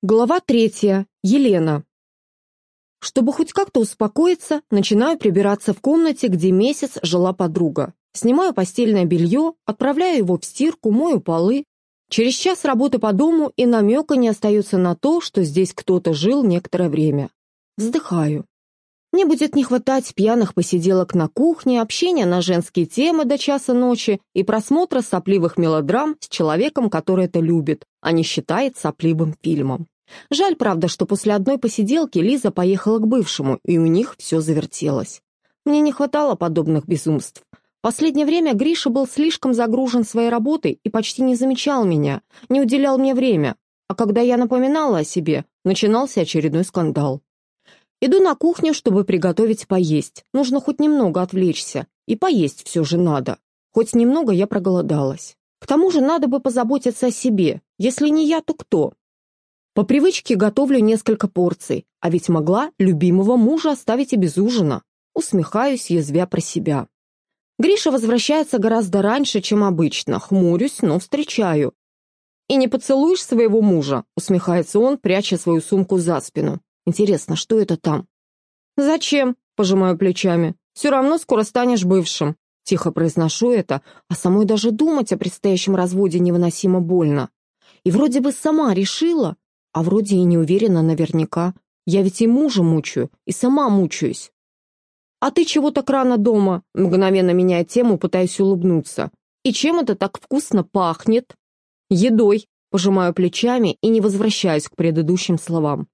Глава третья. Елена. Чтобы хоть как-то успокоиться, начинаю прибираться в комнате, где месяц жила подруга. Снимаю постельное белье, отправляю его в стирку, мою полы. Через час работы по дому и намека не остается на то, что здесь кто-то жил некоторое время. Вздыхаю. Мне будет не хватать пьяных посиделок на кухне, общения на женские темы до часа ночи и просмотра сопливых мелодрам с человеком, который это любит, а не считает сопливым фильмом. Жаль, правда, что после одной посиделки Лиза поехала к бывшему, и у них все завертелось. Мне не хватало подобных безумств. Последнее время Гриша был слишком загружен своей работой и почти не замечал меня, не уделял мне время, а когда я напоминала о себе, начинался очередной скандал. Иду на кухню, чтобы приготовить поесть. Нужно хоть немного отвлечься. И поесть все же надо. Хоть немного я проголодалась. К тому же надо бы позаботиться о себе. Если не я, то кто? По привычке готовлю несколько порций, а ведь могла любимого мужа оставить и без ужина. Усмехаюсь, язвя про себя. Гриша возвращается гораздо раньше, чем обычно. Хмурюсь, но встречаю. «И не поцелуешь своего мужа?» усмехается он, пряча свою сумку за спину. Интересно, что это там? «Зачем?» — пожимаю плечами. «Все равно скоро станешь бывшим». Тихо произношу это, а самой даже думать о предстоящем разводе невыносимо больно. И вроде бы сама решила, а вроде и не уверена наверняка. Я ведь и мужа мучаю, и сама мучаюсь. «А ты чего так рано дома?» Мгновенно меняя тему, пытаюсь улыбнуться. «И чем это так вкусно пахнет?» «Едой», пожимаю плечами и не возвращаюсь к предыдущим словам.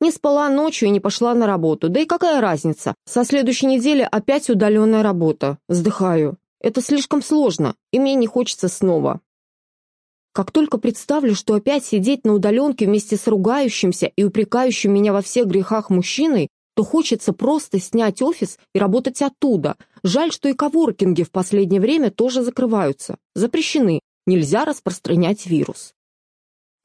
Не спала ночью и не пошла на работу. Да и какая разница? Со следующей недели опять удаленная работа. Вздыхаю. Это слишком сложно, и мне не хочется снова. Как только представлю, что опять сидеть на удаленке вместе с ругающимся и упрекающим меня во всех грехах мужчиной, то хочется просто снять офис и работать оттуда. Жаль, что и коворкинги в последнее время тоже закрываются. Запрещены. Нельзя распространять вирус.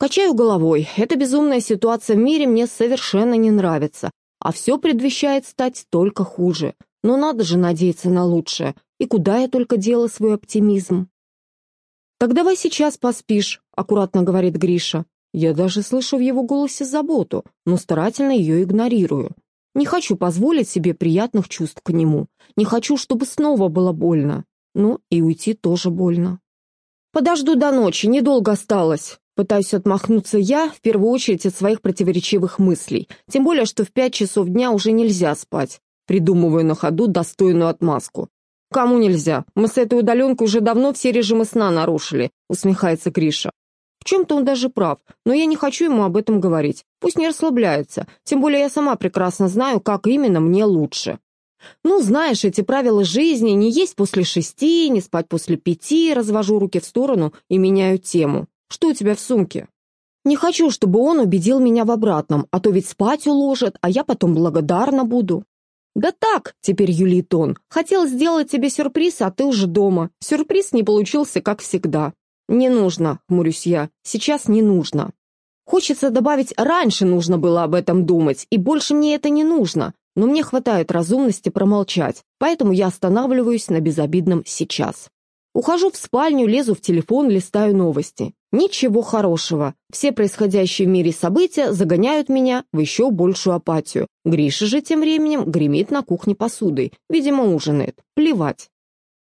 Качаю головой. Эта безумная ситуация в мире мне совершенно не нравится, а все предвещает стать только хуже. Но надо же надеяться на лучшее. И куда я только дела свой оптимизм? «Так давай сейчас поспишь», — аккуратно говорит Гриша. Я даже слышу в его голосе заботу, но старательно ее игнорирую. Не хочу позволить себе приятных чувств к нему. Не хочу, чтобы снова было больно. Ну, и уйти тоже больно. «Подожду до ночи, недолго осталось», Пытаюсь отмахнуться я, в первую очередь, от своих противоречивых мыслей. Тем более, что в пять часов дня уже нельзя спать. Придумываю на ходу достойную отмазку. «Кому нельзя? Мы с этой удаленкой уже давно все режимы сна нарушили», усмехается Гриша. В чем-то он даже прав, но я не хочу ему об этом говорить. Пусть не расслабляется, тем более я сама прекрасно знаю, как именно мне лучше. Ну, знаешь, эти правила жизни, не есть после шести, не спать после пяти, развожу руки в сторону и меняю тему. Что у тебя в сумке?» «Не хочу, чтобы он убедил меня в обратном, а то ведь спать уложит, а я потом благодарна буду». «Да так», — теперь юлит он, — «хотел сделать тебе сюрприз, а ты уже дома. Сюрприз не получился, как всегда». «Не нужно», — хмурюсь я, — «сейчас не нужно». Хочется добавить, раньше нужно было об этом думать, и больше мне это не нужно, но мне хватает разумности промолчать, поэтому я останавливаюсь на безобидном «сейчас». Ухожу в спальню, лезу в телефон, листаю новости. Ничего хорошего. Все происходящие в мире события загоняют меня в еще большую апатию. Гриша же тем временем гремит на кухне посудой. Видимо, ужинает. Плевать.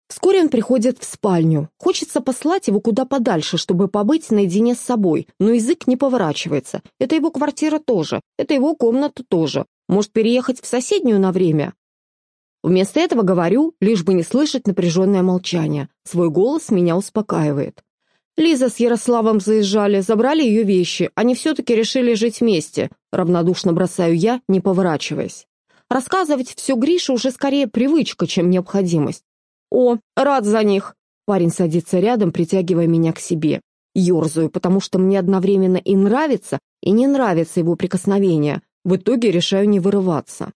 Вскоре он приходит в спальню. Хочется послать его куда подальше, чтобы побыть наедине с собой, но язык не поворачивается. Это его квартира тоже, это его комната тоже. Может, переехать в соседнюю на время? Вместо этого говорю, лишь бы не слышать напряженное молчание. Свой голос меня успокаивает. Лиза с Ярославом заезжали, забрали ее вещи. Они все-таки решили жить вместе. Равнодушно бросаю я, не поворачиваясь. Рассказывать все Грише уже скорее привычка, чем необходимость. «О, рад за них!» Парень садится рядом, притягивая меня к себе. Ёрзаю, потому что мне одновременно и нравится, и не нравится его прикосновение. В итоге решаю не вырываться.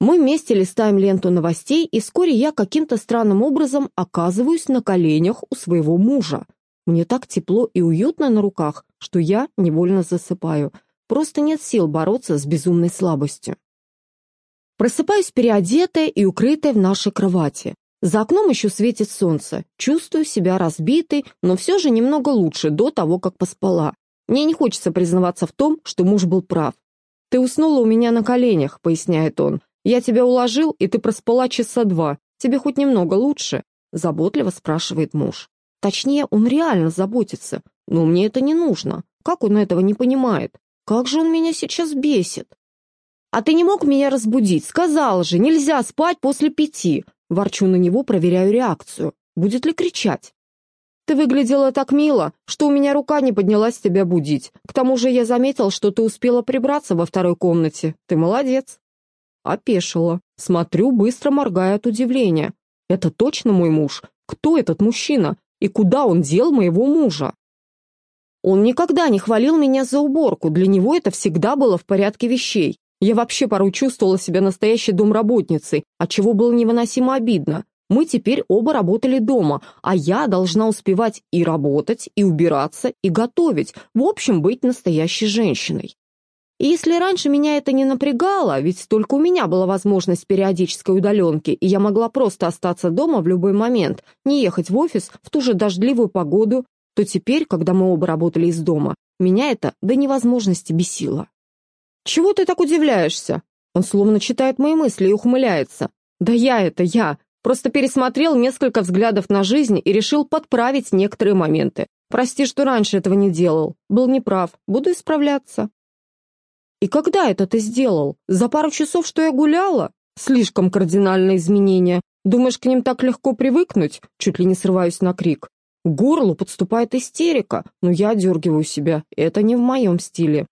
Мы вместе листаем ленту новостей, и вскоре я каким-то странным образом оказываюсь на коленях у своего мужа. Мне так тепло и уютно на руках, что я невольно засыпаю. Просто нет сил бороться с безумной слабостью. Просыпаюсь переодетая и укрытая в нашей кровати. За окном еще светит солнце. Чувствую себя разбитой, но все же немного лучше до того, как поспала. Мне не хочется признаваться в том, что муж был прав. «Ты уснула у меня на коленях», — поясняет он. «Я тебя уложил, и ты проспала часа два. Тебе хоть немного лучше?» — заботливо спрашивает муж. Точнее, он реально заботится, но мне это не нужно. Как он этого не понимает? Как же он меня сейчас бесит? «А ты не мог меня разбудить? Сказал же, нельзя спать после пяти!» Ворчу на него, проверяю реакцию. Будет ли кричать? «Ты выглядела так мило, что у меня рука не поднялась тебя будить. К тому же я заметил, что ты успела прибраться во второй комнате. Ты молодец!» Опешила. Смотрю, быстро моргая от удивления. «Это точно мой муж? Кто этот мужчина? И куда он дел моего мужа?» Он никогда не хвалил меня за уборку, для него это всегда было в порядке вещей. Я вообще порой чувствовала себя настоящей домработницей, отчего было невыносимо обидно. Мы теперь оба работали дома, а я должна успевать и работать, и убираться, и готовить, в общем, быть настоящей женщиной. И если раньше меня это не напрягало, ведь только у меня была возможность периодической удаленки, и я могла просто остаться дома в любой момент, не ехать в офис в ту же дождливую погоду, то теперь, когда мы оба работали из дома, меня это до невозможности бесило. «Чего ты так удивляешься?» Он словно читает мои мысли и ухмыляется. «Да я это, я. Просто пересмотрел несколько взглядов на жизнь и решил подправить некоторые моменты. Прости, что раньше этого не делал. Был неправ. Буду исправляться». «И когда это ты сделал? За пару часов, что я гуляла? Слишком кардинальное изменение. Думаешь, к ним так легко привыкнуть?» Чуть ли не срываюсь на крик. К горлу подступает истерика, но я дергиваю себя. Это не в моем стиле.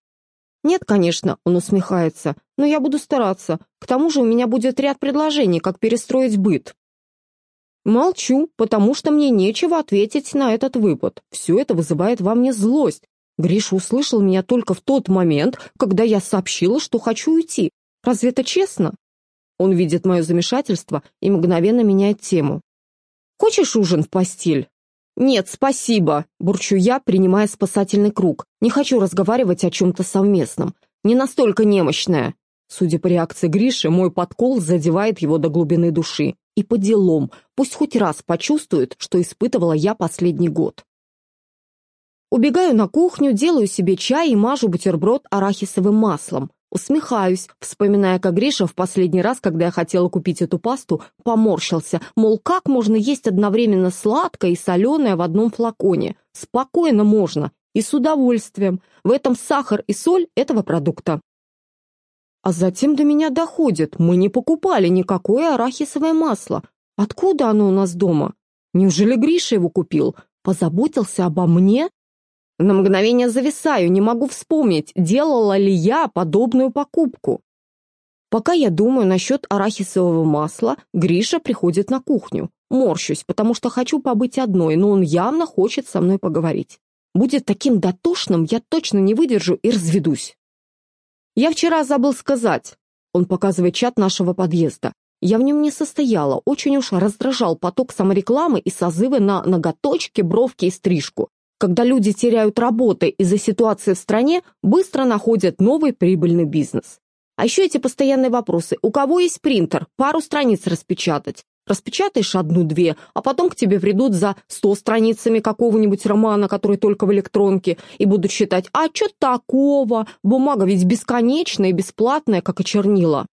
«Нет, конечно», — он усмехается, «но я буду стараться. К тому же у меня будет ряд предложений, как перестроить быт». Молчу, потому что мне нечего ответить на этот выпад. Все это вызывает во мне злость. Гриша услышал меня только в тот момент, когда я сообщила, что хочу уйти. Разве это честно? Он видит мое замешательство и мгновенно меняет тему. «Хочешь ужин в постель?» «Нет, спасибо», — бурчу я, принимая спасательный круг. «Не хочу разговаривать о чем-то совместном. Не настолько немощная». Судя по реакции Гриши, мой подкол задевает его до глубины души. И по делам, пусть хоть раз почувствует, что испытывала я последний год. Убегаю на кухню, делаю себе чай и мажу бутерброд арахисовым маслом. Усмехаюсь, вспоминая, как Гриша в последний раз, когда я хотела купить эту пасту, поморщился, мол, как можно есть одновременно сладкое и соленое в одном флаконе? Спокойно можно и с удовольствием. В этом сахар и соль этого продукта. А затем до меня доходит, мы не покупали никакое арахисовое масло. Откуда оно у нас дома? Неужели Гриша его купил? Позаботился обо мне? На мгновение зависаю, не могу вспомнить, делала ли я подобную покупку. Пока я думаю насчет арахисового масла, Гриша приходит на кухню. Морщусь, потому что хочу побыть одной, но он явно хочет со мной поговорить. Будет таким дотошным, я точно не выдержу и разведусь. Я вчера забыл сказать. Он показывает чат нашего подъезда. Я в нем не состояла, очень уж раздражал поток саморекламы и созывы на ноготочки, бровки и стрижку когда люди теряют работы из-за ситуации в стране, быстро находят новый прибыльный бизнес. А еще эти постоянные вопросы. У кого есть принтер? Пару страниц распечатать. Распечатаешь одну-две, а потом к тебе придут за сто страницами какого-нибудь романа, который только в электронке, и будут считать, а что такого? Бумага ведь бесконечная и бесплатная, как и чернила.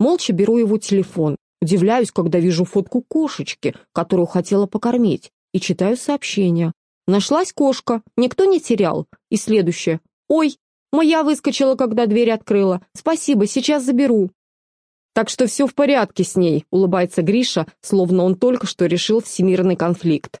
Молча беру его телефон. Удивляюсь, когда вижу фотку кошечки, которую хотела покормить, и читаю сообщение. Нашлась кошка, никто не терял. И следующее. Ой, моя выскочила, когда дверь открыла. Спасибо, сейчас заберу. Так что все в порядке с ней, улыбается Гриша, словно он только что решил всемирный конфликт.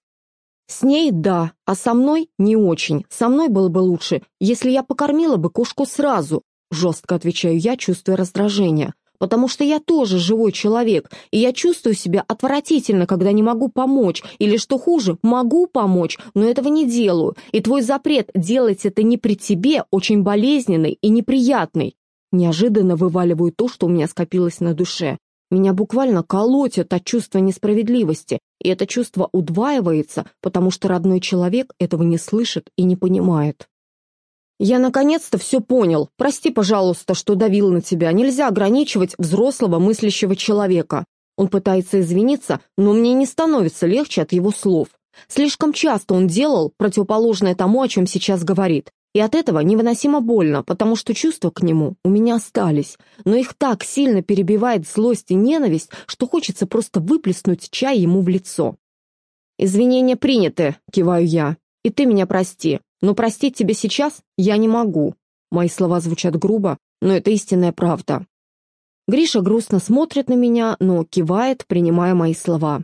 С ней да, а со мной не очень. Со мной было бы лучше, если я покормила бы кошку сразу, жестко отвечаю я, чувствуя раздражение потому что я тоже живой человек, и я чувствую себя отвратительно, когда не могу помочь, или, что хуже, могу помочь, но этого не делаю, и твой запрет делать это не при тебе очень болезненный и неприятный. Неожиданно вываливаю то, что у меня скопилось на душе. Меня буквально колотят от чувства несправедливости, и это чувство удваивается, потому что родной человек этого не слышит и не понимает. «Я наконец-то все понял. Прости, пожалуйста, что давил на тебя. Нельзя ограничивать взрослого мыслящего человека». Он пытается извиниться, но мне не становится легче от его слов. Слишком часто он делал противоположное тому, о чем сейчас говорит. И от этого невыносимо больно, потому что чувства к нему у меня остались, но их так сильно перебивает злость и ненависть, что хочется просто выплеснуть чай ему в лицо. «Извинения приняты», — киваю я, — «и ты меня прости, но простить тебя сейчас я не могу». Мои слова звучат грубо, но это истинная правда. Гриша грустно смотрит на меня, но кивает, принимая мои слова.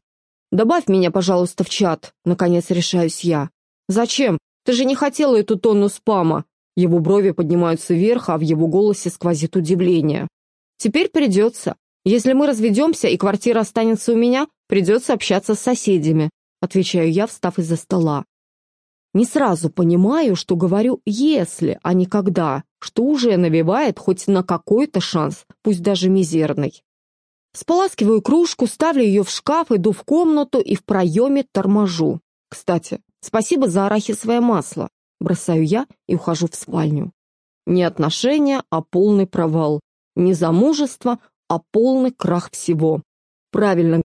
«Добавь меня, пожалуйста, в чат», — наконец решаюсь я. «Зачем? Ты же не хотела эту тонну спама». Его брови поднимаются вверх, а в его голосе сквозит удивление. «Теперь придется. Если мы разведемся и квартира останется у меня, придется общаться с соседями», — отвечаю я, встав из-за стола. Не сразу понимаю, что говорю «если», а не «когда», что уже навевает хоть на какой-то шанс, пусть даже мизерный. Споласкиваю кружку, ставлю ее в шкаф, иду в комнату и в проеме торможу. Кстати, спасибо за арахисовое масло. Бросаю я и ухожу в спальню. Не отношения, а полный провал. Не замужество, а полный крах всего. Правильно